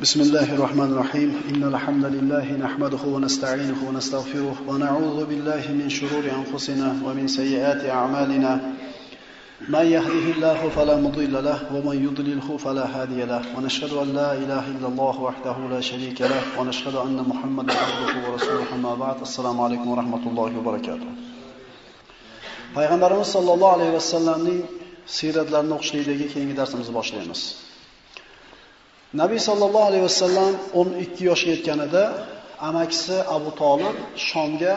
بسم الله الرحمن الرحيم. إن الحمد لله نحمده ونستعينه ونستغفره ونعوذ بالله من شرور أنفسنا ومن سيئات أعمالنا. من يهده الله فلا مضل له ومن يضلله فلا هادي له. ونشهد أن لا إله إلا الله وحده لا شريك له. ونشهد أن محمدا عبده ورسوله. أما بعد السلام عليكم ورحمة الله وبركاته. payg'ambarimiz sollallohu alayhi vasallamning siyratlarini o'qishlikdagi keyingi darsimizni boshlaymiz. Nabiy sallallohu alayhi vasallam 12 yoshga yetganida amakisi Abu Talib Shomga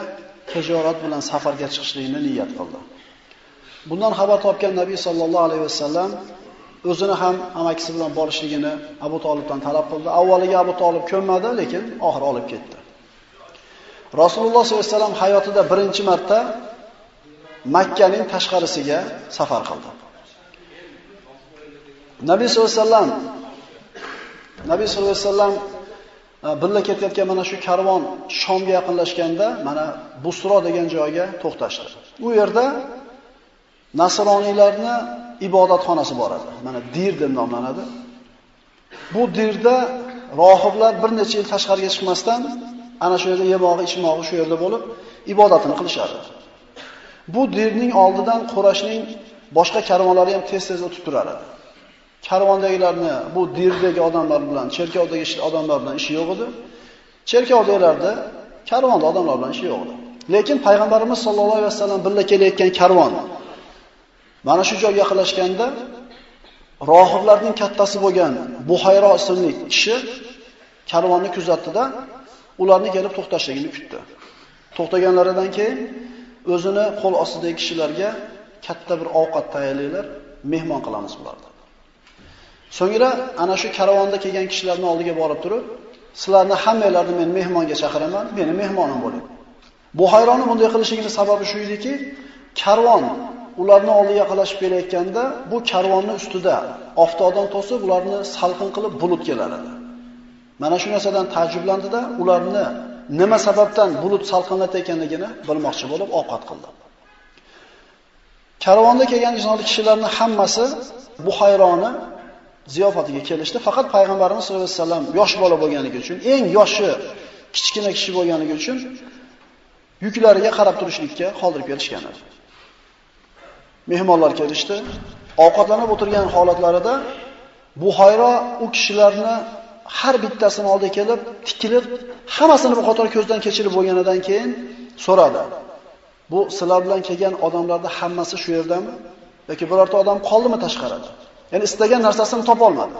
tijorat bilan safarga chiqishlikni niyat qildi. Bundan xabar topgan Nabiy sallallohu alayhi vasallam o'zini ham amakisi bilan borishligini Abu Talibdan talab qildi. Avvaliga Abu Talib ko'nmadi, lekin oxir olib ketdi. Rasululloh sollallohu alayhi vasallam hayotida birinchi marta Makkaning tashqarisiga safar qildi. Nabiy sollallohu alayhi vasallam Nabiy sollallohu alayhi vasallam e, birga ketayotgan mana shu karvon Shomga yaqinlashganda mana Busro degan joyga to'xtashdi. U yerda nasroniylarni ibodatxonasi bor edi. Mana dir deb nomlanadi. Bu dirda rohiblar bir necha yil tashqariga chiqmasdan ana shu yerda yemog'i, ichmog'i shu yerda bo'lib ibodatini qilishardi. Bu dirning oldidan Qurashning boshqa karvonlari ham tez-tez o'tib turar edi. Karvondagilarni bu dirdagi odamlar bilan, cherkovdagi odamlar bilan ishi yo'q edi. Cherkovdagilarda karvonda odamlar bilan ishi yo'q edi. Lekin payg'ambarimiz sollallohu alayhi vasallam birga kelayotgan karvon mana shu joyga yaqinlashganda rohiblarning kattasi bo'lgan Buhayro ismli kishi karvonni kuzatdida ularni kelib to'xtashligini kutdi. To'xtaganlaridan keyin o'zini qo'l ostidagi kishilarga katta bir ovqat tayyorlanglar mehmon qilamiz bularni. So'ngra ana shu karavonda kelgan kishilarning oldiga borib turib, sizlarni hammanglarni men mehmonga chaqiraman, meni mehmonim bo'ling. Bu hayroni bunday qilishining sababi shu ediki, karvon ularni oldiga yaqinlashib kelayotganda bu karvonning ustida oftobdan to'sib ularni salqin qilib bulut kelar edi. Mana shu narsadan ta'jublandida ularni nima sababdan bulut salqinlatayotganligini bilmoqchi bo'lib ovqat qildi. Karvonda kelgan ijnoli kishilarning hammasi bu hayroni ziyofatiga kelishdi. Faqat payg'ambarimiz sollallohu alayhi vasallam yosh bola bo'lganligi uchun, eng yoshi kichkina kishi bo'lganligi uchun yuklariga qarab turishlikka qoldirib kelishgan edi. Mehmonlar kelishdi. Ovqatlanib o'tirgan holatlarida Buxoyro u kishilarni har bittasini oldiga kelib, tikilib, hammasini bu qator ko'zdan kechirib bo'lganidan keyin so'radi. Bu sizlar bilan kelgan odamlarda hammasi shu yerdami? yoki birorta odam qoldimi tashqarida? Ya'ni istagan narsasini topa olmadi.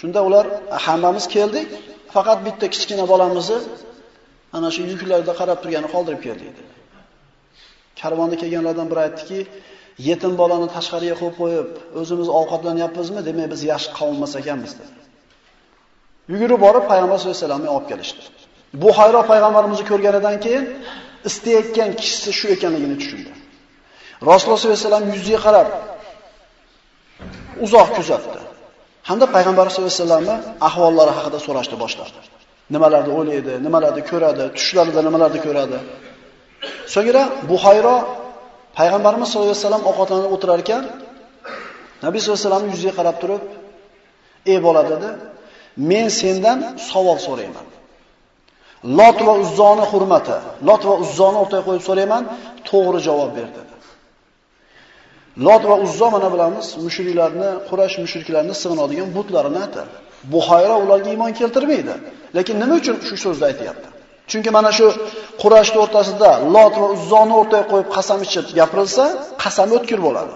Shunda ular hammamiz keldik, faqat bitta kichkina bolamizni ana shu yuklarda qarab turgani qoldirib keldik dedi. Karvonda kelganlardan biri aytdiki, yetim bolani tashqariga qo'yib qo'yib, o'zimiz ovqatlanyapmizmi? Demak, biz yaxshi qavm ekanmiz dedi. Yugurib borib payg'ambar sollallohu alayhi vasallamni olib kelishdi. Bu hayro payg'ambarimizni ko'rganidan keyin istayotgan kishisi shu ekanligini tushundi. Rasululloh sollallohu alayhi vasallam yuziga qarab uzoq kuzatdi. Hamda payg'ambar sollallohu alayhi vasallamni ahvollari haqida so'rashni boshladi. Nimalarni o'ylaydi, nimalarni ko'radi, tushlarida nimalarni ko'radi. So'ngra Buxayro payg'ambarimiz sollallohu alayhi vasallam ovqatlanib o'tirar ekan, Nabiy sollallohu alayhi vasallam yuziga qarab turib, "Ey bola" dedi, "Men sendan savol so'rayman. Lot va Uzzoni hurmati, Lot va Uzzoni o'rtaga qo'yib so'rayman, to'g'ri javob ber" Lot va Uzzo mana bilamiz, mushriklarni, Quraysh mushriklarini sig'inadigan butlarini aytadi. Buxayro ularga iymon keltirmaydi. Lekin nima uchun shu so'zni aytayapti? Chunki mana shu Qurayshning o'rtasida Lot va Uzzoni o'rtaga qo'yib qasam ichib gapirilsa, qasam o'tkir bo'ladi.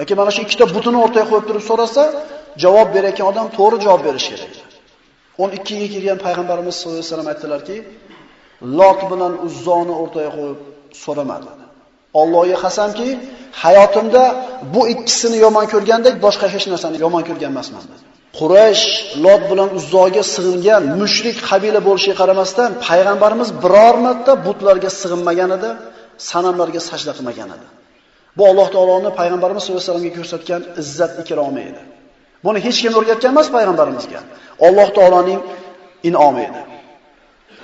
yoki mana shu ikkita butini o'rtaga qo'yib turib so'rasa, javob berayotgan odam to'g'ri javob berishi kerak. 12 ga kelgan payg'ambarimiz sollallohu alayhi vasallam aytdilarki, Lot bilan Uzzoni o'rtaga qo'yib so'ramadi. Allohga qasamki, hayotimda bu ikkisini yomon ko'rgandek boshqa hech narsani yomon ko'rgan emasman. Quraysh Lot bilan Uzzoga sig'ingan mushrik qabila bo'lishiga qaramasdan payg'ambarimiz biror marta butlarga sig'inmagan edi, sanamlarga sajda qilmagan edi. Bu Alloh taoloning payg'ambarimiz sollallohu alayhi vasallamga ko'rsatgan izzat ikromi edi. Buni hech kim o'rgatgan emas payg'ambarimizga. Alloh taoloning in'omi edi.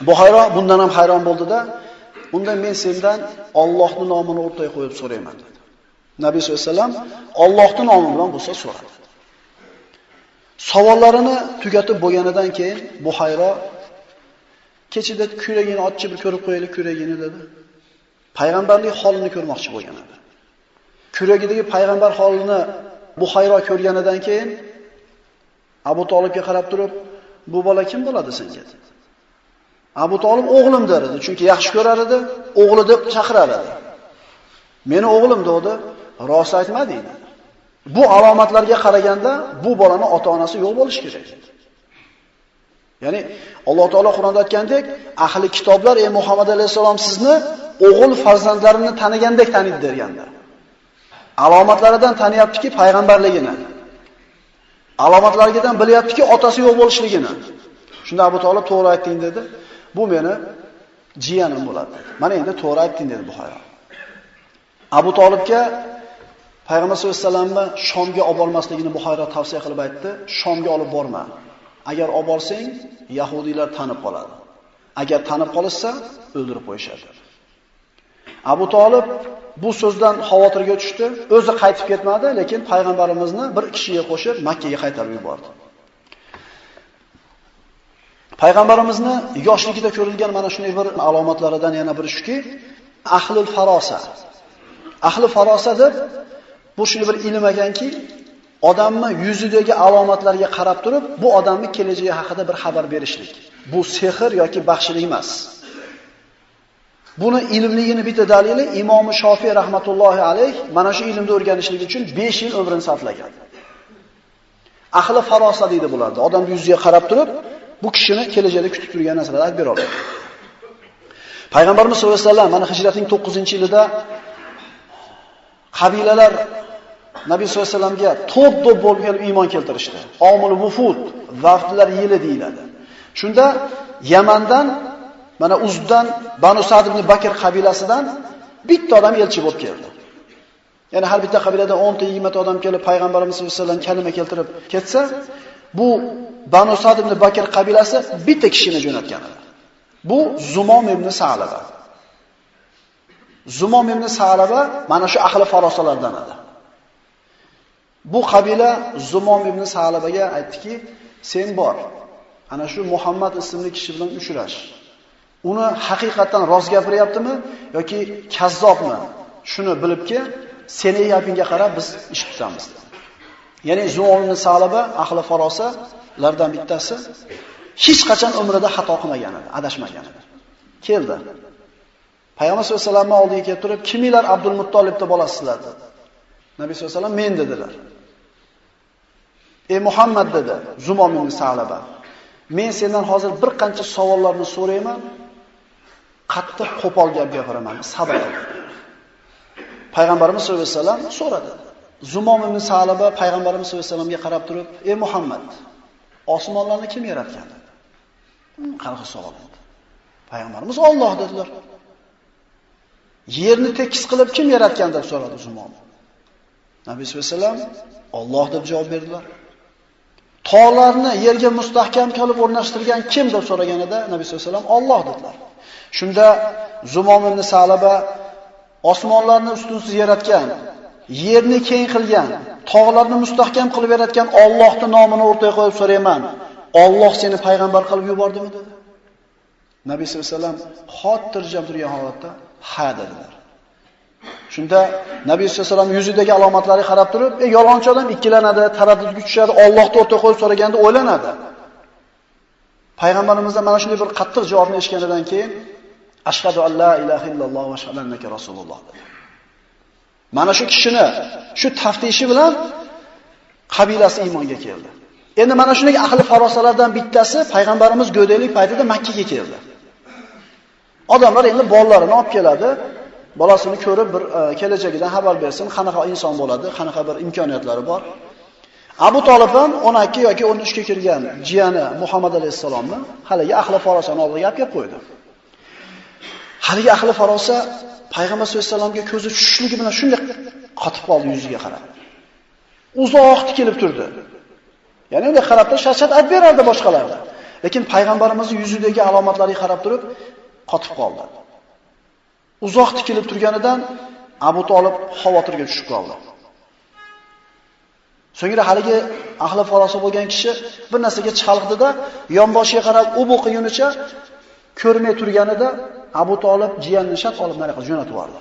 Buxayro bundan ham hayron bo'ldida, unda men sendan Allohning nomini o'rtaga qo'yib so'rayman dedi. Nabiy sollallohu alayhi vasallam Allohning nomi bilan bo'lsa so'radi. Savollarini tugatib bo'lganidan keyin Buhayro kechida kuragini ochib bir ko'rib qo'yaylik kuragini dedi. Payg'ambarlik holini ko'rmoqchi bo'lgan edi. Kuragidagi payg'ambar holini Buhayro ko'rganidan keyin Abu Talibga qarab turib, bu bola kim bo'ladi senga? Abu Talib o'g'lim der edi, chunki yaxshi ko'rar edi, o'g'li deb chaqirar edi. Meni o'g'lim dedi, rost dedi. Bu alomatlarga qaraganda bu bolani ota-onasi yo'q bo'lishi kerak. Ya'ni Alloh taolo Qur'onda aytgandek, ahli kitoblar ey Muhammad alayhisalom sizni o'g'il farzandlarini tanigandek tanidi derganda. Alomatlaridan taniyaptiki payg'ambarligini. Alomatlaridan bilyaptiki otasi yo'q bo'lishligini. Shunda Abu Talib to'g'ri aytding dedi. Bu meni jiyanim bo'ladi. Mana endi to'g'ri aytding dedi Buxoro. Abu Tolibga Payg'ambar sollallohu alayhi vasallamni Shomga olib bormasligini Buxoro tavsiya qilib aytdi. Shomga olib borma. Agar olib borsang, yahudiylar tanib qoladi. Agar tanib qolsa, o'ldirib qo'yishadi. Abu Talib bu so'zdan xavotirga tushdi. O'zi qaytib ketmadi, lekin payg'ambarimizni bir kishiga qo'shib Makka ga qaytarib yubordi. Payg'ambarimizni yoshligida ko'rilgan mana shunday bir alomatlaridan yana biri shuki, ahlul farosa. Ahli farosa deb bu shuni bir ilm ekanki, odamni yuzidagi alomatlarga qarab turib, bu odamning kelajagi haqida bir xabar berishlik. Bu sehr yoki baxshilik emas. Buni ilmligini bitta dalili Imom Shofiy rahmatullohi alayh mana shu ilmni o'rganishlik uchun 5 yil umrini sarflagan. Ahli farosa deydi bularni. Odam yuziga qarab turib, bu kishini kelajakda kutib turgan narsalarni aytib beradi. Payg'ambarimiz sollallohu alayhi vasallam mana hijratning 9-yilida qabilalar Nabiy sollallohu alayhi vasallamga to'p-to'p bo'lib kelib iymon keltirishdi. Omul vufud, vaqtlar yili deyiladi. Shunda Yamandan mana Uzdan Banu Sa'd ibn Bakr qabilasidan bitta odam elchi bo'lib keldi. Ya'ni har bitta qabiladan 10 ta 20 ta odam kelib payg'ambarimiz sollallohu alayhi vasallam kalima keltirib ketsa, bu Banu Sa'd ibn Bakr qabilasi bitta kishini jo'natgan edi. Bu Zumom ibn Sa'laba. Zumom ibn Sa'laba mana shu ahli farosalardan edi. Bu qabila Zumom ibn Sa'labaga aytdiki, sen bor. Ana shu Muhammad ismli kishi bilan uchrash. Uni haqiqatan rost gapiryaptimi yoki kazzobmi? Shuni bilibki, seni yapinga qarab biz ish tutamiz. Ya'ni Zumom ibn Sa'laba ahli farosalardan bittasi hech qachon umrida xato qilmagan edi, adashmagan edi. Keldi. Payg'ambar sollallohu alayhi vasallam oldiga kelib turib, "Kiminglar Abdul Muttolibni bolasizlar?" dedi. Nabiy sollallohu alayhi vasallam men dedilar. "Ey Muhammad" dedi, Zumom ibn Sa'laba. "Men sendan hozir bir qancha savollarni so'rayman. Qattiq qo'pol gap gapiraman, sabr qil." Payg'ambarimiz sollallohu alayhi vasallam so'radi. Zumom ibn Sa'laba payg'ambarimiz sollallohu alayhi vasallamga qarab turib, "Ey Muhammad, osmonlarni kim yaratgan?" dedi. Qanaqa savol edi? Payg'ambarimiz Alloh dedilar. Yerni tekis qilib kim yaratgan deb so'radi Zumom. Nabiy sollallohu alayhi vasallam Alloh deb javob berdilar. Tog'larni yerga mustahkam qilib o'rnashtirgan kim deb so'raganida Nabiy sollallohu alayhi vasallam Alloh dedilar. Shunda Zumom ibn Salaba osmonlarni ustunsiz yaratgan, yerni keng qilgan, tog'larni mustahkam qilib yaratgan Allohning nomini o'rtaga qo'yib so'rayman. Alloh seni payg'ambar qilib yubordimi dedi. Nabiy sollallohu alayhi vasallam xotirjam turgan holatda ha dedilar. Shunda Nabiy sollallohu alayhi vasallam yuzidagi alomatlarga qarab turib, "Ey yolg'onchi odam ikkilanadi, taraddudga tushadi, Allohni o'rtaga qo'yib so'raganda o'ylanadi." Payg'ambarimizdan mana shunday bir qattiq javobni eshitganidan keyin ashhadu an la ilaha illalloh va ashhadu annaka rasululloh dedi. Mana shu kishini shu taftishi bilan qabilasi iymonga keldi. Endi mana shunday ahli farosalardan bittasi payg'ambarimiz go'daylik paytida Makkaga keldi. Odamlar endi bolalarini olib keladi. Bolasini ko'rib bir e, kelajagidan xabar bersin, qanaqa inson bo'ladi, qanaqa bir imkoniyatlari bor. Abu Talib ham 12 yoki 13 ga kirgan jiyani Muhammad alayhisalomni haligi ahli farosani oldiga olib qo'ydi. Haligi ahli farosa payg'ambar sollallohu alayhi vasallamga ko'zi tushishligi bilan shunday qotib qoldi yuziga qarab. Uzoq tikilib turdi. Ya'ni unday qarab turib shashat aytib berardi boshqalarga. Lekin payg'ambarimizning yuzidagi alomatlarga qarab turib qotib qoldi. Uzoq tikilib turganidan Abu Talib xavotirga tushib qoldi. So'ngra haligi ahli farosa bo'lgan kishi bir narsaga chalqdida, yonboshiga qarab u bu qilgunicha ko'rmay turganida Abu Talib jiyanni shart olib nariga jo'natib yubordi.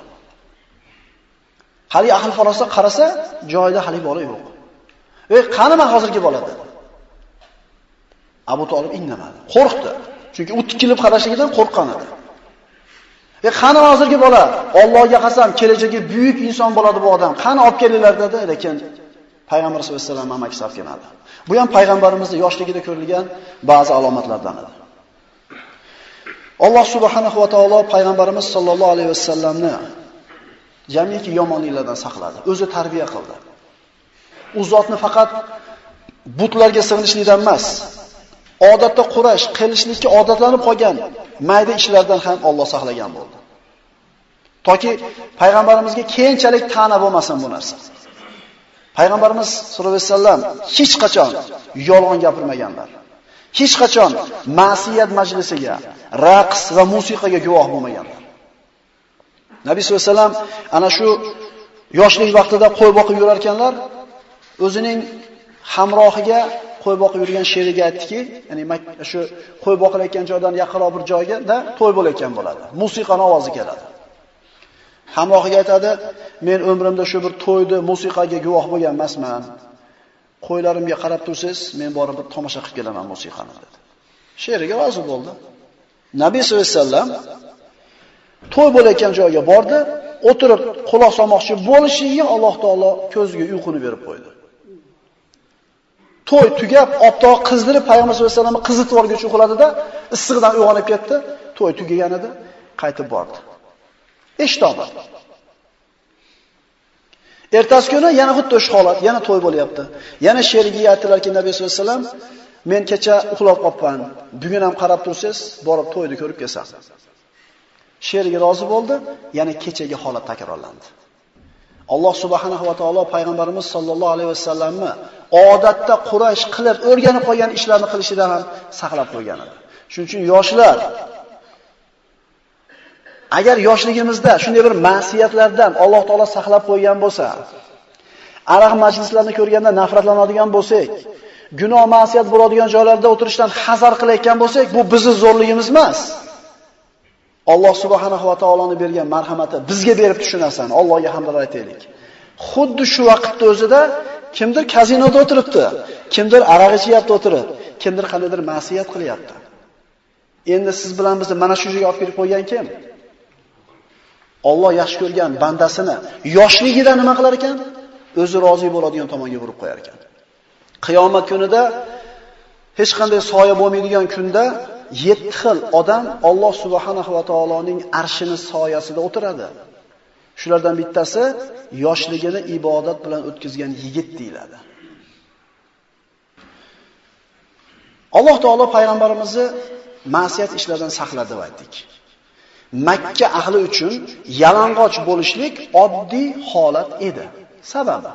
Hali ahli farosa qarasa, joyida hali bola yo'q. "Ey, qani man hozirgi bola?" dedi. Abu Talib indamadi. Qo'rqdi. Chunki u tikilib qarashligidan qo'rqqan edi. "Ey, qani hozirgi bola? Allohga qasam, kelajagi buyuk inson bo'ladi bu odam. Qani olib kelinglar" dedi, lekin Payg'ambar sollallohu alayhi vasallam amakisi olib kelmadi. Bu ham payg'ambarimizning yoshligida ko'rilgan ba'zi alomatlardan edi. Alloh subhanahu va taolo payg'ambarimiz sollallohu alayhi vasallamni jamiki yomonliklardan saqladi, o'zi tarbiya qildi. U zotni faqat butlarga sig'inishlikdan emas, odatda qurash, qilishlikka odatlanib qolgan mayda ishlardan ham Alloh saqlagan bo'ldi. Toki payg'ambarimizga keyinchalik ta'na bo'lmasin bu narsa. Payg'ambarimiz sollallohu alayhi vasallam hech qachon yolg'on gapirmaganlar. Hech qachon ma'siyat majlisiga, raqs va musiqaga guvoh bo'lmaganlar. Nabiy sollallohu alayhi vasallam ana shu yoshlik vaqtida qo'y boqib yurar ekanlar, o'zining hamrohiga qo'y boqib yurgan sheriga aytdiki, ya'ni shu qo'y boqilayotgan joydan yaqinroq bir joyga da to'y bo'layotgan bo'ladi. Musiqa ovozi keladi. Hamrohiga aytadi, men umrimda shu bir to'yni musiqaga guvoh bo'lgan emasman. Qo'ylarimga qarab tursangiz, men borib bir tomosha qilib kelaman musiqani dedi. Sheriga rozi bo'ldi. Nabiy sollallohu alayhi vasallam to'y bo'layotgan joyga bordi, o'tirib quloq solmoqchi bo'lishiga Alloh taolo ko'ziga uyquni berib qo'ydi. To'y tugab, optoq qizdirib payg'ambar sollallohu alayhi vasallamni qizitib yuborguncha uxladida, issiqdan uyg'onib ketdi. To'y tugaganida qaytib bordi. Eshitdi. Ertasi kuni yana xuddi o'sha holat, yana to'y bo'lyapti. Yana sherigiga aytdilarki, Nabiy sollallohu alayhi vasallam, men kecha uxlab qolibman. Bugun ham qarab tursangiz, borib to'yni ko'rib kelsam. Sherigi rozi bo'ldi, yana kechagi holat takrorlandi. Alloh subhanahu va taolo payg'ambarimiz sollallohu alayhi vasallamni odatda Quraysh qilib o'rganib qolgan ishlarni qilishidan ham saqlab qo'ygan edi. Shuning uchun yoshlar Agar yoshligimizda shunday bir ma'siyatlardan Alloh taolo saqlab qo'ygan bo'lsa, araq majlislarini ko'rganda nafratlanadigan bo'lsak, gunoh ma'siyat bo'ladigan joylarda o'tirishdan hazar qilayotgan bo'lsak, bu bizning zo'rligimiz emas. Alloh subhanahu va taoloning bergan marhamati bizga berib shu narsani. Allohga hamdlar aytaylik. Xuddi shu vaqtda o'zida kimdir kazinoda o'tiribdi, kimdir araq ichyapti o'tirib, kimdir qandaydir ma'siyat qilyapti. Endi siz bilan bizni mana shu joyga olib kelib qo'ygan kim? Alloh yaxshi ko'rgan bandasini yoshligida nima qilar ekan? O'zi rozi bo'ladigan tomonga burib qo'yar ekan. Qiyomat kunida hech qanday soya bo'lmaydigan kunda 7 xil odam Alloh subhanahu va taoloning arshini soyasida o'tiradi. Shulardan bittasi yoshligini ibodat bilan o'tkazgan yigit deyiladi. Alloh taolo payg'ambarimizni ma'siyat ishlardan saqladi deb aytdik. Makka ahli uchun yalang'och bo'lishlik oddiy holat edi. Sababi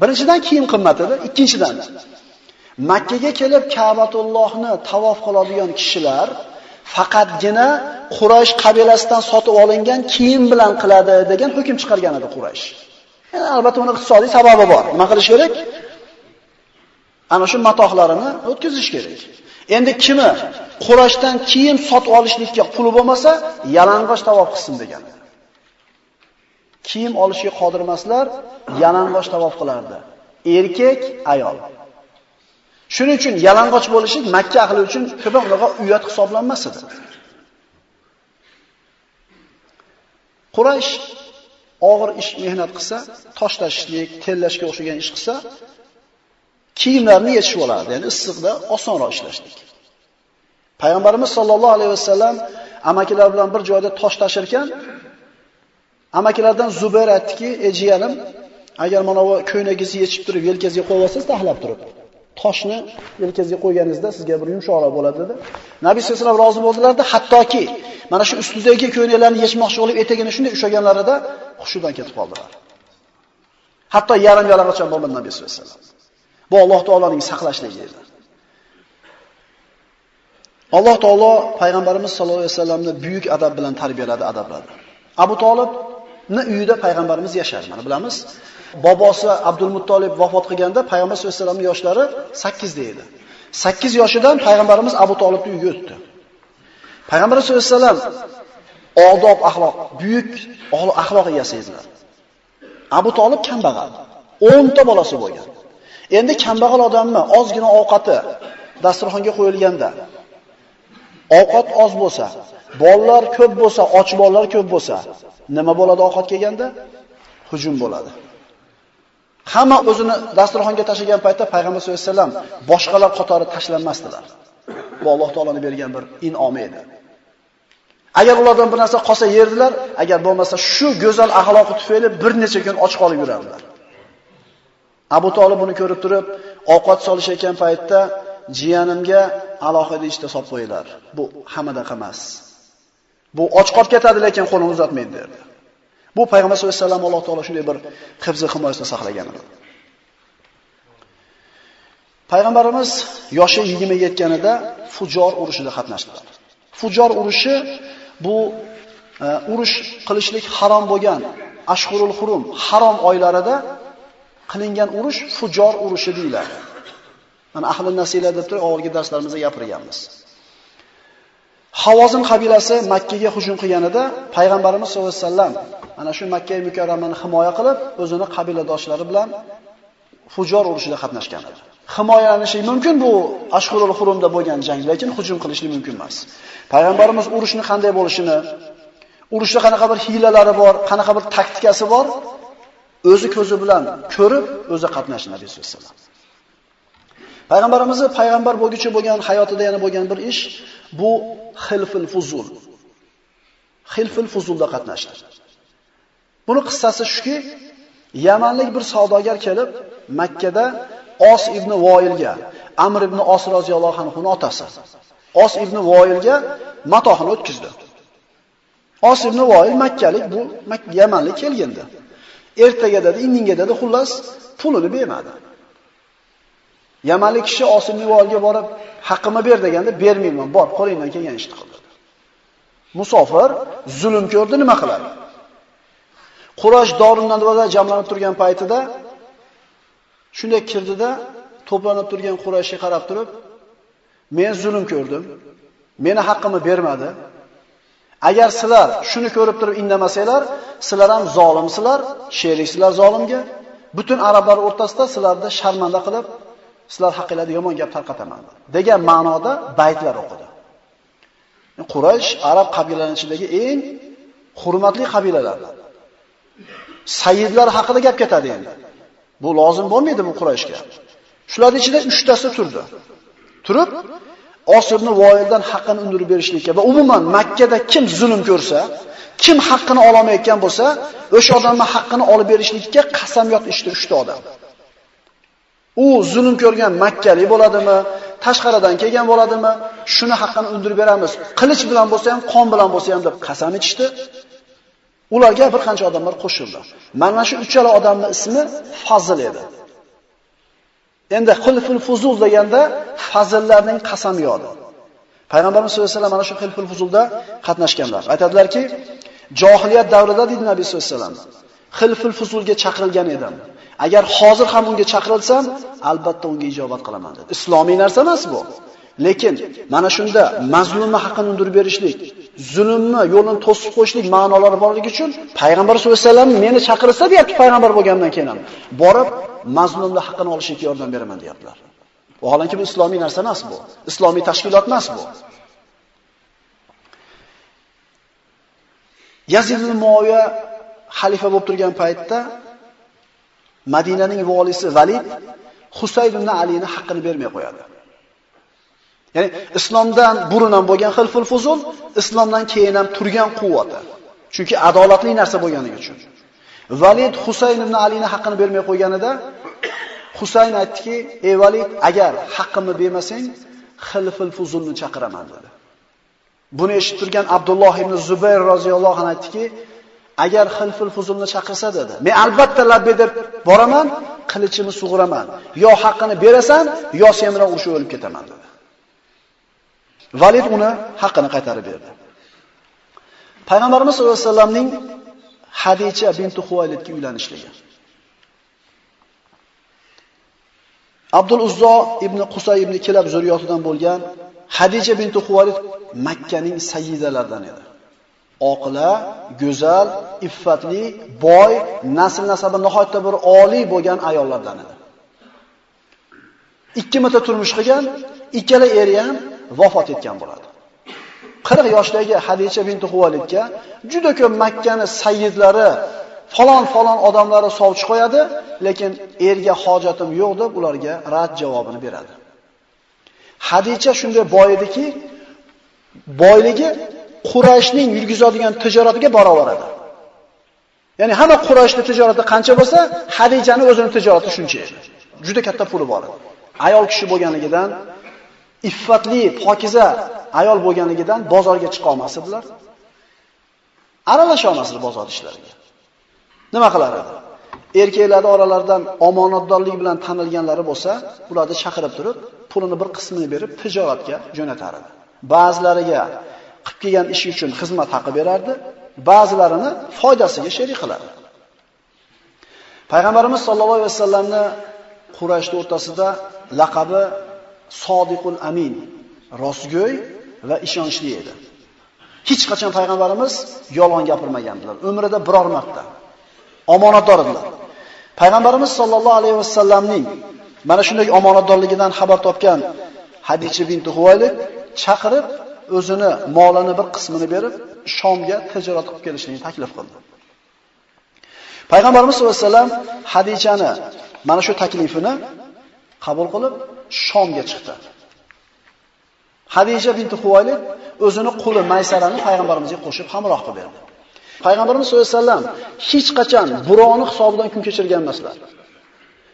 birinchidan kiyim qimmat edi, ikkinchidan Makkaga kelib Ka'batullohni tavof qiladigan kishilar faqatgina Quraysh qabilasidan sotib olingan kiyim bilan qiladi degan hukm chiqargan edi Quraysh. Yani albatta uning iqtisodiy sababi bor. Nima qilish kerak? Ana shu matohlarini o'tkazish kerak. Endi kimi Qurashdan kiyim sotib olishlikka puli bo'lmasa, yalang'och tavof qilsin degan. Kiyim olishga qodir emaslar, yalang'och tavof qilardi. Erkak, ayol. Shuning uchun yalang'och bo'lishi Makka ahli uchun ko'p uyat hisoblanmas edi. Quraysh og'ir ish mehnat qilsa, tosh tashishlik, tellashga o'xshagan ish qilsa, kiyimlarni yechib olardi. Ya'ni issiqda osonroq ishlashdik. Payg'ambarimiz sollallohu alayhi vasallam amakilar bilan bir joyda tosh tashirkan, amakilardan Zubayr aytdiki, "Ey jiyanim, agar mana bu ko'ynagingizni yechib turib, yelkangizga qo'yib olsangiz, taxlab turib, toshni yelkangizga qo'yganingizda sizga bir yumshoqroq bo'ladi" dedi. Nabiy sollallohu alayhi vasallam rozi bo'ldilarda, hattoki mana shu ustidagi ko'ylaklarni yechmoqchi bo'lib, etagini shunday ushlaganlarida xushudan ketib qoldilar. Hatto yarim yalang'och bo'lmadi Nabiy sollallohu alayhi vasallam. Bu Alloh taoloning saqlashligi. Alloh taolo payg'ambarimiz sollallohu alayhi vasallamni buyuk adab bilan tarbiyaladi, adabladi. Abu Talibni uyida payg'ambarimiz yashardi. Mana bilamiz, Bobosi Abdul Muttolib vafot qilganda payg'ambar sollallohu alayhi vasallamning yoshlari 8 da edi. 8 yoshidan payg'ambarimiz Abu Tolibni uyiga o'tdi. Payg'ambar sollallohu alayhi vasallam odob, axloq, buyuk axloq egasi edilar. Abu Talib kambag'al. 10 ta bolasi bo'lgan. Endi kambag'al odammi, ozgina ovqati dasturxonga qo'yilganda ovqat oz bo'lsa, bolalar ko'p bo'lsa, och bolalar ko'p bo'lsa, nima bo'ladi ovqat kelganda? Hujum bo'ladi. Hamma o'zini dasturxonga tashlagan paytda payg'ambar sollallohu alayhi vasallam boshqalar qatori tashlanmasdilar. Bu Alloh taolaning bergan bir in'omi edi. Agar ulardan bir narsa qolsa yerdilar, agar bo'lmasa shu go'zal axloqi tufayli bir necha kun och qolib yurardilar. Abu Talib buni ko'rib turib, ovqat ekan paytda jiyanimga alohida ishda solib qo'yinglar. Bu hammada emas. Bu och qolib ketadi, lekin qo'lini uzatmaydi derdi. Bu payg'ambar sollallohu alayhi vasallam Alloh taolo shunday bir hifzi himoyasida saqlagan edi. Payg'ambarimiz yoshi 20 ga yetganida Fujor urushida qatnashdilar. Fujor urushi bu e, urush qilishlik harom bo'lgan Ashhurul Hurum harom oylarida qilingan urush Fujor urushi deyiladi. Mana ahli nasila deb turib avvalgi darslarimizda gapirganmiz. Havozin qabilasi Makka ga hujum qilganida payg'ambarimiz sollallohu alayhi vasallam mana shu Makka mukarramani himoya qilib, o'zini qabiladoshlari bilan Fujor urushida qatnashgan edi. Himoyalanishi mumkin bu Ashhurul Hurumda bo'lgan jang, lekin hujum qilishlik mumkin emas. Payg'ambarimiz urushni qanday bo'lishini, urushda qanaqa bir hiylalari bor, qanaqa bir taktikasi bor, o'zi ko'zi bilan ko'rib, o'zi qatnashdi Nabiy sollallohu alayhi vasallam. Payg'ambarimizni payg'ambar bo'lguncha bo'lgan hayotida yana bo'lgan bir ish bu xilfil fuzul. Xilfil fuzulda qatnashdi. Buni qissasi shuki, Yamanlik bir savdogar kelib Makka da Os ibn Voilga, Amr ibn Os roziyallohu anhu otasi. Os ibn Voilga matohini o'tkazdi. Os ibn Voil makkalik, bu Yamanlik kelgandi Ertaga dedi, indinga dedi, xullas pulini bermadi. Yamanlik kishi Os ibn borib, haqqimni ber deganda, bermayman, bor, qo'lingdan kelgan ishni qildi. Musofir zulm ko'rdi, nima qiladi? Quraysh Dorunnadoda jamlanib turgan paytida shunday kirdida to'planib turgan Qurayshga qarab turib, men zulm ko'rdim. Meni haqqimni bermadi. Agar sizlar shuni ko'rib turib indamasanglar, sizlar ham zolimsizlar, sheriksizlar zolimga. Butun arablar o'rtasida sizlarni sharmanda qilib, sizlar haqingizda yomon gap tarqataman degan ma'noda baytlar o'qidi. Quraysh arab qabilalarining ichidagi eng hurmatli qabilalardan. Sayyidlar haqida gap ketadi endi. Bu lozim bo'lmaydi bu Qurayshga. Shularning ichida 3 tasi turdi. Turib Osibni Voildan haqqini undirib berishlikka va umuman Makkada kim zulm ko'rsa, kim haqqini ololmayotgan bo'lsa, o'sha odamni haqqini olib berishlikka qasamyod ichdi 3 odam. U zulm ko'rgan makkalik bo'ladimi, tashqaridan kelgan bo'ladimi, shuni haqqini undirib beramiz. Qilich bilan bo'lsa ham, qon bilan bo'lsa ham deb qasam ichdi. Ularga bir qancha odamlar qo'shildi. Mana shu uchala odamning ismi Fazil edi. Endi xilful fuzul deganda fazillarning qasamyodi. Payg'ambarimiz sollallohu alayhi vasallam mana shu xilful fuzulda qatnashganlar. Aytadilarki, johiliyat davrida dedi Nabiy sollallohu alayhi vasallam, xilful fuzulga chaqirilgan edim. Agar hozir ham unga chaqirilsam, albatta unga ijobat qilaman dedi. Islomiy narsa emas bu. Lekin mana shunda mazlumni haqqini undirib berishlik, zulmni yo'lini to'sib qo'yishlik ma'nolari borligi uchun payg'ambar sollallohu alayhi vasallam meni chaqirsa deyapti payg'ambar bo'lgandan keyin ham. Borib mazlumni haqqini olishga yordam beraman deyaptilar. Vaholanki bu islomiy narsa emas bu. Islomiy tashkilot emas bu. Yazid ibn xalifa bo'lib turgan paytda Madinaning valisi Valid Husayn ibn Alini haqqini bermay qo'yadi. Ya'ni islomdan burun ham bo'lgan xilful fuzul, islomdan keyin ham turgan quvvati. Chunki adolatli narsa bo'lganligi uchun. Valid Husayn ibn Alini haqqini bermay qo'yganida Husayn aytdiki, "Ey Valid, agar haqqimni bermasang, xilful fuzulni chaqiraman" dedi. Buni eshitib turgan Abdulloh ibn Zubayr roziyallohu anhu aytdiki, "Agar xilful fuzulni chaqirsa" dedi, "Men albatta labbe deb boraman, qilichimni sug'uraman. Yo haqqini berasan, yo sen bilan urushib o'lib ketaman" dedi. Valid uni haqqini qaytarib berdi. Payg'ambarimiz sollallohu alayhi vasallamning Hadicha bint Huvaylidga uylanishligi. Abdul Uzzo ibn Qusay ibn Kilab zurriyotidan bo'lgan Hadija bint Xuvaylid Makkaning sayyidalaridan edi. Oqila, go'zal, iffatli, boy, nasl nasabi nihoyatda bir oliy bo'lgan ayollardan edi. Ikki marta turmush qilgan, ikkala eri ham vafot etgan bo'ladi. 40 yoshdagi Hadicha binti Huvalikka juda ko'p Makkani sayyidlari, falon falon odamlari sovchi qo'yadi, lekin erga hojatim yo'q deb ularga rad javobini beradi. Hadicha shunday boy ediki, boyligi Qurayshning yurgizadigan tijoratiga barobar edi. Ya'ni hamma Qurayshning tijorati qancha bo'lsa, Hadijani o'zining tijorati shuncha edi. Juda katta puli bor edi. Ayol kishi bo'lganligidan iffatli, pokiza ayol bo'lganligidan bozorga chiqa olmasdilar. Aralasha olmasdi bozor ishlariga. Nima qilar edi? Erkaklarning oralaridan omonatdorlik bilan tanilganlari bo'lsa, ularni chaqirib turib, pulini bir qismini berib tijoratga jo'natar edi. Ba'zilariga qilib kelgan ishi uchun xizmat haqi berardi, ba'zilarini foydasiga sherik qilardi. Payg'ambarimiz sollallohu alayhi vasallamni Quraysh o'rtasida laqabi Sodiqul Amin, rostgo'y va ishonchli edi. Hech qachon payg'ambarimiz yolg'on gapirmagandilar. Umrida biror marta omonatdor edilar. Payg'ambarimiz sollallohu alayhi vasallamning mana shunday omonatdorligidan xabar topgan Hadija bint Huvaylid chaqirib o'zini molini bir qismini berib Shomga tijorat qilib kelishni taklif qildi. Payg'ambarimiz sollallohu alayhi vasallam Hadijani mana shu taklifini qabul qilib Shomga chiqdi. Hadija binti Huvaylid o'zini quli Maysarani payg'ambarimizga qo'shib hamroh qilib berdi. Payg'ambarimiz sollallohu alayhi vasallam hech qachon birovni hisobidan kun kechirgan emaslar.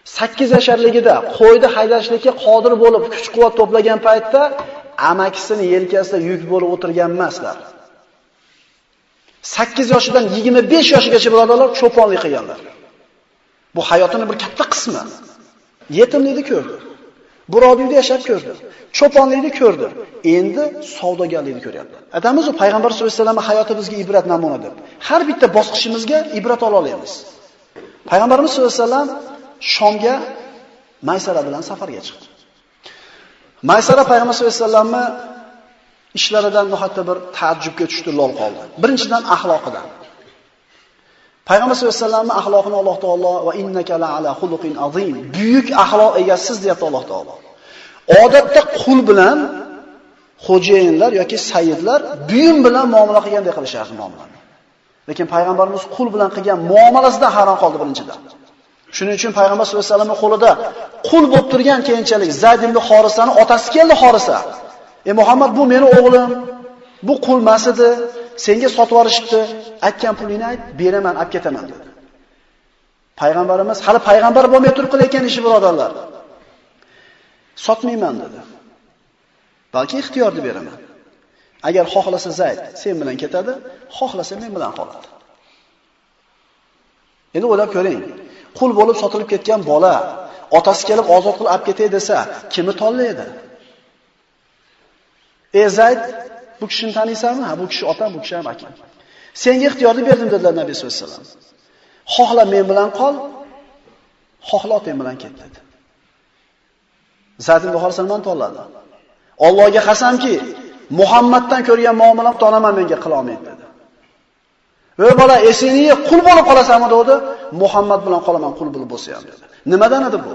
8 yasharligida qo'yni haydashlikka qodir bo'lib, kuch-quvvat to'plagan paytda amakisini yelkasida yuk bo'lib o'tirgan emaslar. 8 yoshidan 25 yoshigacha birodarlar cho'ponlik qilganlar. Bu hayotining bir katta qismi. Yetimlikni ko'rdi. Birovda yashab ko'rdi. Cho'ponlikni ko'rdi. Endi savdogarlikni ko'ryapti. Aytamiz, payg'ambar sollallohu alayhi vasallam hayoti bizga ibrat namuna deb. Har bitta bosqichimizga ibrat ola olamiz. Payg'ambarimiz sollallohu alayhi vasallam Shomga Maysara bilan safarga chiqdi. Maysara payg'ambar sollallohu alayhi vasallamni ishlaridan nihoyatda bir ta'ajjubga tushdi, lol qoldi. Birinchidan axloqidan. Payg'ambar sollallohu alayhi vasallamning axloqini Alloh taolo va innaka la ala xuluqin azim. Buyuk axloq egasiz deyapti Alloh taolo. Odatda qul bilan xo'jayinlar yoki sayyidlar buyum bilan muomala qilgandek qilishardi muomalani. Lekin payg'ambarimiz qul bilan qilgan muomalasidan hayron qoldi birinchidan. Shuning uchun payg'ambar sollallohu alayhi vasallamning qo'lida qul bo'lib turgan keyinchalik Zayd ibn Xorisani otasi keldi Xorisa. "Ey Muhammad, bu meni o'g'lim. Bu qul emas edi. Senga sotib yuborishibdi. Aytgan pulingni ayt, beraman, olib ketaman" dedi. Payg'ambarimiz hali payg'ambar bo'lmay turib qilayotgan ishi birodarlar. Sotmayman dedi. Balki ixtiyorni beraman. Agar xohlasa Zayd sen bilan ketadi, xohlasa men bilan qoladi. Endi o'ylab ko'ring. Qul bo'lib sotilib ketgan bola otasi kelib ozod qilib olib ketay desa, kimni tanlaydi? Ey Zayd, bu kishini taniysanmi? Ha, bu kishi otam, bu kishi ham akam. Senga ixtiyorni berdim dedilar Nabiy sollallohu alayhi vasallam. Xohla men bilan qol, xohla otang bilan ket dedi. Zayd ibn Xorisa nimani tanladi? Allohga qasamki, Muhammaddan ko'rgan muomalam tonaman menga qila olmaydi dedi. "Ey bola, esingni qul bo'lib qolasanmi?" dedi. "Muhammad bilan qolaman, qul bo'lib bo'lsa ham" dedi. Nimadan edi bu?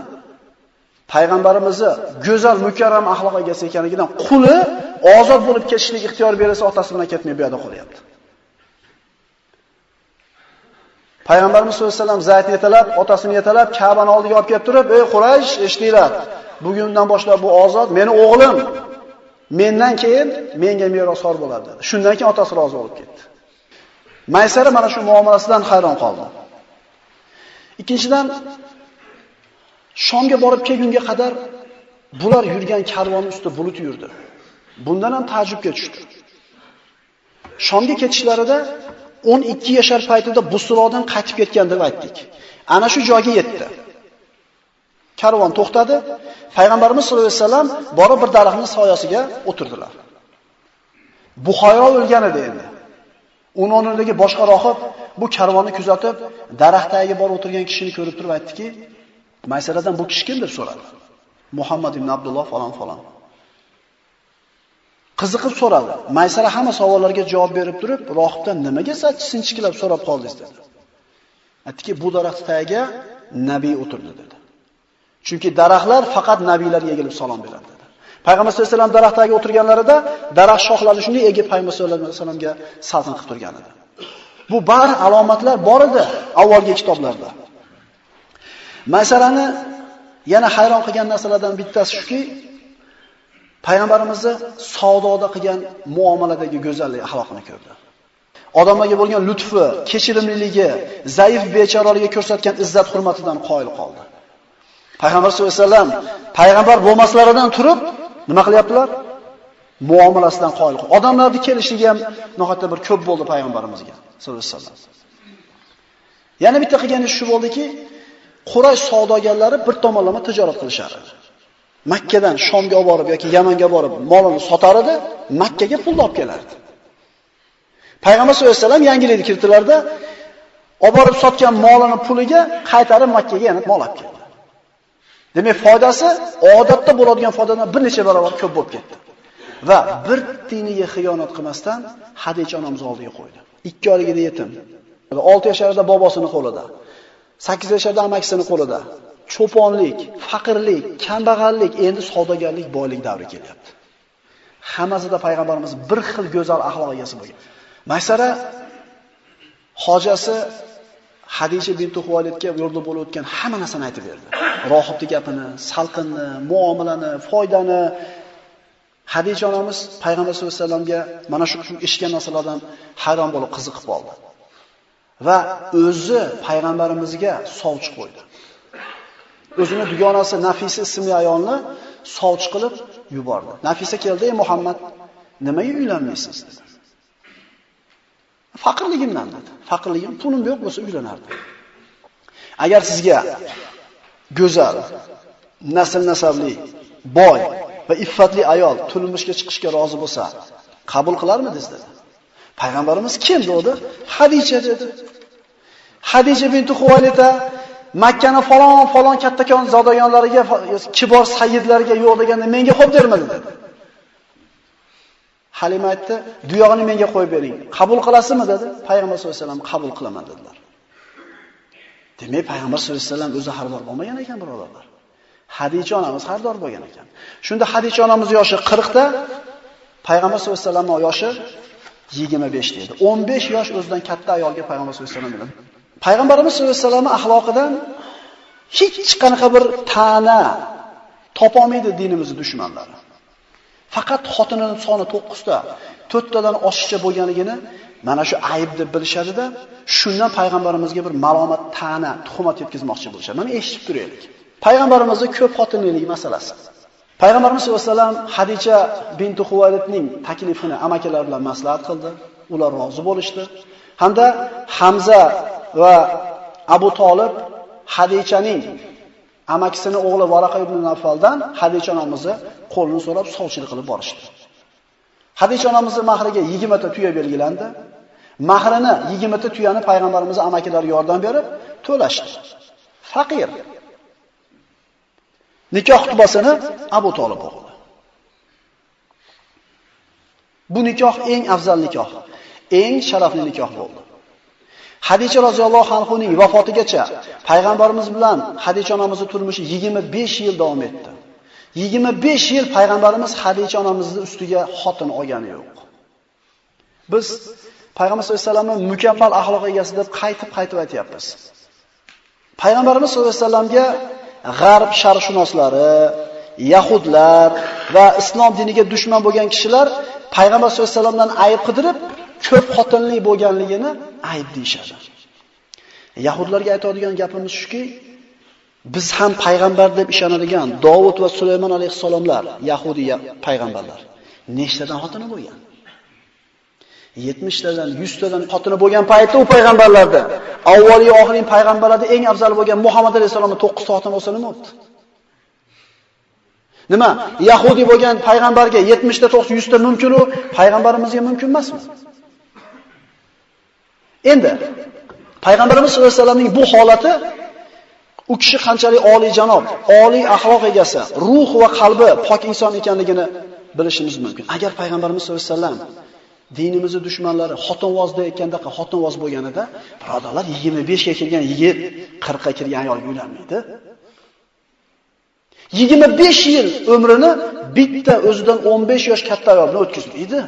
Payg'ambarimizni go'zal, mukarram axloq egasi ekanligidan quli ozod bo'lib ketishlik ixtiyor berilsa otasi bilan ketmay bu yerda qolyapti. Payg'ambarimiz sollallohu alayhi vasallam Zaydni yetalab, otasini yetalab Ka'bani oldiga olib kelib turib, "Ey Quraysh, eshitinglar. Bugundan boshlab bu ozod, meni o'g'lim. Mendan keyin menga merosxo'r bo'ladi" dedi. Shundan keyin otasi rozi bo'lib ketdi. Maysara mana shu muomalasidan hayron qoldi. Ikkinchidan Shomga borib kelgunga qadar bular yurgan karvon ustida bulut yurdi. Bundan ham ta'jubga tushdi. Shomga ketishlarida 12 yashar paytida Busrodan qaytib ketgan deb aytdik. Ana shu joyga yetdi. Karvon to'xtadi. Payg'ambarimiz sollallohu alayhi vasallam borib bir daraxtning soyasiga o'tirdilar. Buxoyro o'lgan edi endi. Uni o'rnidagi boshqa rohib bu karvonni kuzatib, daraxt tagiga borib o'tirgan kishini ko'rib turib aytdiki, Maysaradan bu kishi kim deb so'radi. Muhammad ibn Abdulloh falan falan. Qiziqib so'radi. Maysara hamma savollarga javob berib turib, rohibdan nimaga sinchiklab so'rab qoldingiz dedi. Aytdiki, bu daraxt tagiga nabiy o'tirdi dedi. Chunki daraxtlar faqat nabiylarga egilib salom beradi dedi. Payg'ambar sollallohu alayhi vasallam daraxt tagiga o'tirganlarida daraxt shoxlari shunday egib Payg'ambar sollallohu alayhi vasallamga salqin qilib turgan edi. Bu bari alomatlar bor edi avvalgi kitoblarda. Masalani yana hayron qilgan narsalardan bittasi shuki, payg'ambarimizni savdoda qilgan muomaladagi go'zallik axloqini ko'rdi. Odamlarga bo'lgan lutfi, kechirimliligi, zaif bechoralarga ko'rsatgan izzat hurmatidan qoyil qoldi. Payg'ambar sollallohu alayhi vasallam payg'ambar bo'lmaslaridan turib nima qilyaptilar? Muomalasidan qoyil qoldi. Odamlarning kelishligi ham nohaqda bir ko'p bo'ldi payg'ambarimizga sollallohu alayhi vasallam. Yana bitta qilgan ish shu bo'ldiki, Quraysh savdogarlari bir tomonlama tijorat qilishar edi. Makkadan Shomga olib borib yoki Yamanga borib molini sotar edi, Makkaga pul olib kelardi. Payg'ambar sollallohu alayhi vasallam yangilikni kiritilarda olib borib sotgan molini puliga qaytarib Makkaga yana mol olib keldi. Demak, foydasi odatda bo'ladigan foydadan bir necha barobar ko'p bo'lib ketdi. Va bir tiniga xiyonat qilmasdan Hadicha onamiz oldiga qo'ydi. 2 oyligida yetim. 6 yoshlarida bobosini qo'lida. 8 yasharda amakisini qo'lida. Cho'ponlik, faqirlik, kambag'allik, endi savdogarlik, boylik davri kelyapti. Hammasida payg'ambarimiz bir xil go'zal axloq egasi bo'lgan. Maysara hojasi Hadisha bint Huvaylidga yo'lda bo'lib o'tgan hamma narsani aytib berdi. Rohibning gapini, salqinni, muomalani, foydani Hadisha onamiz payg'ambar sollallohu alayhi vasallamga mana shu eshitgan narsalardan hayron bo'lib qiziqib qoldi. Va o'zi payg'ambarimizga sovchi qo'ydi. O'zini dugonasi Nafisa ismli ayolni sovchi qilib yubordi. Nafisa keldi, "Ey Muhammad, nimaga uylanmaysiz?" dedi. Faqirligimdan dedi. Faqirligim pulim yo'q bo'lsa uylanardim. Agar sizga go'zal, nasl nasabli, boy va iffatli ayol turmushga chiqishga rozi bo'lsa, qabul qilarmidingiz dedi. Payg'ambarimiz kim dedi? Hadija dedi. Hadija binti Xuvalita Makkani falon falon kattakon zodoyonlariga, kibor sayyidlarga yo'q deganda menga xo'p dermadi dedi. Halima aytdi, "Duyog'ini menga qo'yib bering. Qabul qilasizmi?" dedi. Payg'ambar sollallohu alayhi vasallam qabul qilaman dedilar. Demak, payg'ambar sollallohu alayhi vasallam o'zi xaridor bo'lmagan ekan, birodarlar. Hadicha onamiz xaridor bo'lgan ekan. Shunda Hadicha onamiz yoshi 40 da, payg'ambar sollallohu alayhi vasallamning yoshi 25 dedi. 15 yosh o'zidan katta ayolga payg'ambar sollallohu alayhi vasallam bilan. Payg'ambarimiz sollallohu alayhi vasallam axloqidan hech qanaqa bir ta'na topolmaydi dinimizning dushmanlari. Faqat xotinining soni 9 ta, 4 tadan oshiqcha bo'lganligini mana shu ayib deb bilishadi-da, shundan payg'ambarimizga bir malomat, ta'na, tuhmat yetkazmoqchi bo'lishadi. Mana eshitib turaylik. Payg'ambarimizning ko'p xotinlilik masalasi. Payg'ambarimiz sollallohu alayhi vasallam Hadicha binti Huvaylidning taklifini amakilar bilan maslahat qildi. Ular rozi bo'lishdi. Hamda Hamza va Abu Talib Hadichaning amakisini o'g'li Varaqa ibn Nafaldan Hadicha onamizni qo'lini so'rab sovchilik qilib borishdi. Hadicha onamizning mahriga 20 ta tuya belgilandi. Mahrini 20 ta tuyani payg'ambarimiz amakilari yordam berib to'lashdi. Faqir. Nikoh xutbasini Abu Talib o'qidi. Bu nikoh eng afzal nikoh, eng sharafli nikoh bo'ldi. Hadicha roziyallohu anhuning vafotigacha payg'ambarimiz bilan Hadicha onamizning turmushi 25 yil davom etdi. 25 yil payg'ambarimiz Hadicha onamizning ustiga xotin olgani yo'q. Biz payg'ambar sollallohu alayhi vasallamni mukammal axloq egasi deb qaytib-qaytib aytyapmiz. Payg'ambarimiz sollallohu alayhi vasallamga g'arb sharshunoslari, yahudlar va islom diniga dushman bo'lgan kishilar payg'ambar sollallohu alayhi vasallamdan ayb qidirib, ko'p xotinli bo'lganligini ayb deyshadi. Yahudlarga aytadigan gapimiz shuki, biz ham payg'ambar deb ishonadigan Davud va Sulaymon alayhisalomlar, yahudiy payg'ambarlar, nechtadan xotini bo'lgan? 70 tadan, 100 tadan xotini bo'lgan paytda u payg'ambarlarda, avvalgi oxirgi payg'ambarlarda eng afzal bo'lgan Muhammad alayhisolamning 9 ta xotini bo'lsa nima bo'ldi? Nima? Yahudi bo'lgan payg'ambarga 70 ta, 90, 100 ta mumkin-u, payg'ambarimizga mumkin emasmi? Endi payg'ambarimiz sollallohu alayhi vasallamning bu holati u kishi qanchalik oliy janob, oliy axloq egasi, ruh va qalbi pok inson ekanligini bilishimiz mumkin. Agar payg'ambarimiz sollallohu alayhi vasallam dinimizni dushmanlari xotinvozda ekandaqa xotinvoz bo'lganida, birodarlar 25 ga kirgan yigit 40 ga kirgan ayolga uylanmaydi. 25 yil umrini bitta o'zidan 15 yosh katta ayol bilan o'tkazmaydi.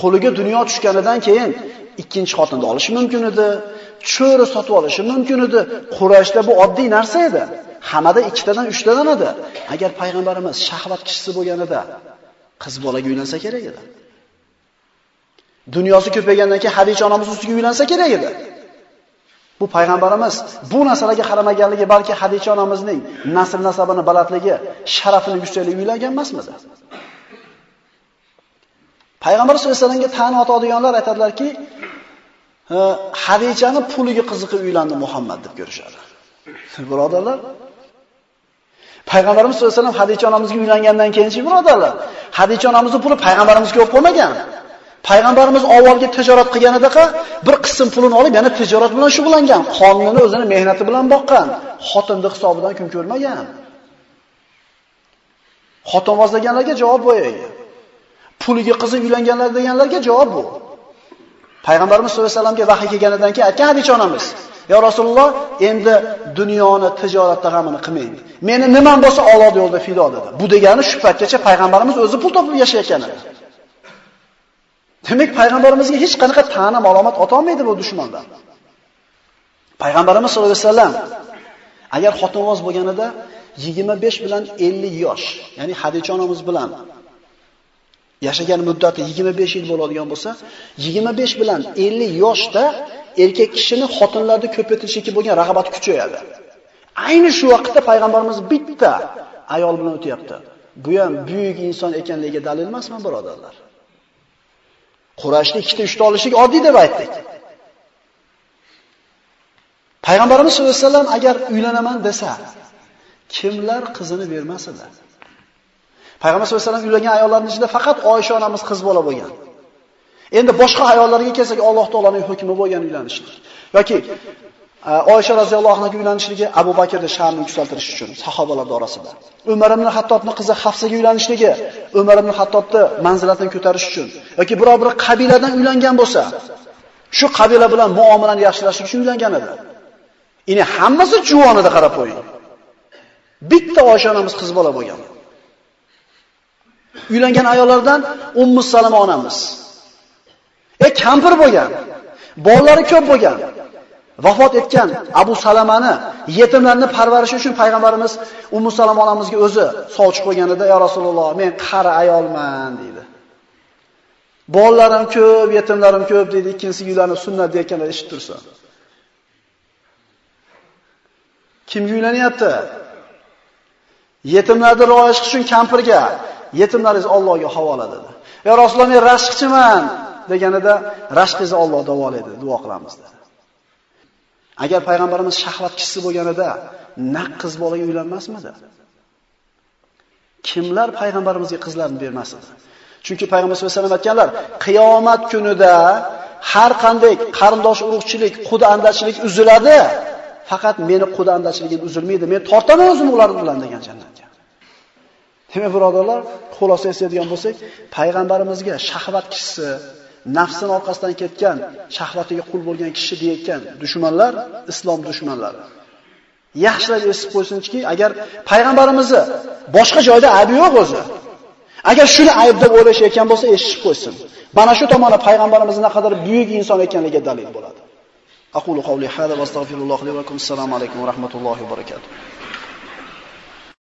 Qo'liga dunyo tushganidan keyin ikkinchi xotinni olishi mumkin edi, cho'ri sotib olishi mumkin edi. Qurayshda bu oddiy narsa edi. Hamada ikkitadan, uchtadan edi. Agar payg'ambarimiz shahvat kishisi bo'lganida qiz bolaga uylansa kerak edi. Dunyosi ko'paygandan keyin Hadicha onamiz ustiga uylansa kerak edi. Bu payg'ambarimiz bu narsalarga qaramaganligi balki Hadicha onamizning nasl nasabini balandligi, sharafini yuksaligiga uylangan emasmidi? Payg'ambar sollallohu alayhi vasallamga tan otadiganlar aytadilarki, Hadijani puliga qiziqib uylandi Muhammad deb ko'rishadi. Birodarlar, Payg'ambarimiz sollallohu alayhi vasallam Hadija onamizga uylangandan keyinchi birodarlar, Hadija onamizning puli payg'ambarimizga o'p qolmagan. Payg'ambarimiz avvalgi tijorat qilganidaqa bir qism pulini olib, yana tijorat bilan shug'ullangan, qonunini o'zini mehnati bilan boqqan, xotinni hisobidan kun ko'rmagan. Xotin deganlarga javob bo'yaydi. Puliga qizi uylanganlar deganlarga javob bu. Payg'ambarimiz sollallohu alayhi vasallamga vahiy kelganidan keyin aytgan hadis onamiz, "Ya Rasululloh, endi dunyoni tijoratda g'amini qilmang. Meni nimam bo'lsa Alloh yo'lida fido" dedi. Bu degani shu paytgacha payg'ambarimiz o'zi pul topib yashayotgan edi. Demak, payg'ambarimizga hech qanaqa ta'na ma'lumot otolmaydi bu dushmanlar. Payg'ambarimiz sollallohu alayhi vasallam agar xotinvoz bo'lganida 25 bilan 50 yosh, ya'ni Hadicha onamiz bilan yashagan muddati 25 yil bo'ladigan bo'lsa, 25 bilan 50 yoshda erkak kishini xotinlarda ko'paytirishga bo'lgan rag'bat kuchayadi. Ayni shu vaqtda payg'ambarimiz bitta ayol bilan o'tyapti. Bu ham buyuk inson ekanligiga dalil emasmi, birodarlar? Qurashni ikkita, uchta olishlik oddiy deb aytdik. Payg'ambarimiz sollallohu alayhi vasallam agar uylanaman desa, kimlar qizini bermas edi? Payg'ambar sollallohu alayhi vasallam uylangan ayollarning ichida faqat Oysha onamiz qiz bola bo'lgan. Endi boshqa ayollarga kelsak, Alloh taolaning hukmi bo'lgan uylanishdir. yoki Oysha roziyallohu anha uylanishligi Abu Bakrni sha'nini yuksaltirish uchun sahobalar orasida. Umar ibn Hattobning qizi Hafsaga uylanishligi Umar ibn Hattobni manzilatini ko'tarish uchun yoki biror bir qabiladan uylangan bo'lsa, shu qabila bilan muomalani yaxshilash uchun uylangan edi. Ini hammasi juvonida qarab qo'ying. Bitta Oysha onamiz qiz bola bo'lgan. Uylangan ayollardan Ummu Salama onamiz. E kampir bo'lgan. Bolalari ko'p bo'lgan. Vafot etgan Abu Salamani yetimlarni parvarishi uchun payg'ambarimiz Ummu Salama onamizga o'zi sovchi qo'yganida, "Ya Rasululloh, men qari ayolman" dedi. Bolalarim ko'p, yetimlarim ko'p dedi, ikkinchisi uylanib sunnat deyotganlar eshitib tursin. Kim uylanyapti? Yetimlarni rioya qilish uchun kampirga yetimlaringiz Allohga havola dedi. Ya Rasululloh men rashqchiman deganida rashqingizni Alloh davolaydi, duo qilamiz dedi. Agar payg'ambarimiz shahvat kishisi bo'lganida naq qiz bolaga uylanmasmidi? Kimlar payg'ambarimizga qizlarni bermasdi? Chunki payg'ambar sollallohu alayhi vasallam aytganlar, qiyomat kunida har qanday qarindosh urug'chilik, quda andachilik uziladi, faqat meni quda andachiligim uzilmaydi. Men tortaman o'zim ular bilan degan jannatga. Demak, birodarlar, xulosa eslaydigan bo'lsak, payg'ambarimizga shahvat kishisi, nafsini orqasidan ketgan, shahvatiga qul bo'lgan kishi deyotgan dushmanlar islom dushmanlari. Yaxshilab esib qo'ysinki, agar payg'ambarimizni boshqa joyda aybi yo'q o'zi. Agar shuni ayb deb o'ylashayotgan bo'lsa, eshitib qo'ysin. Mana shu tomoni payg'ambarimiz naqadar buyuk inson ekanligiga dalil bo'ladi. Aqulu qawli hada va astagfirulloh li va lakum. Assalomu alaykum va rahmatullohi va barakatuh.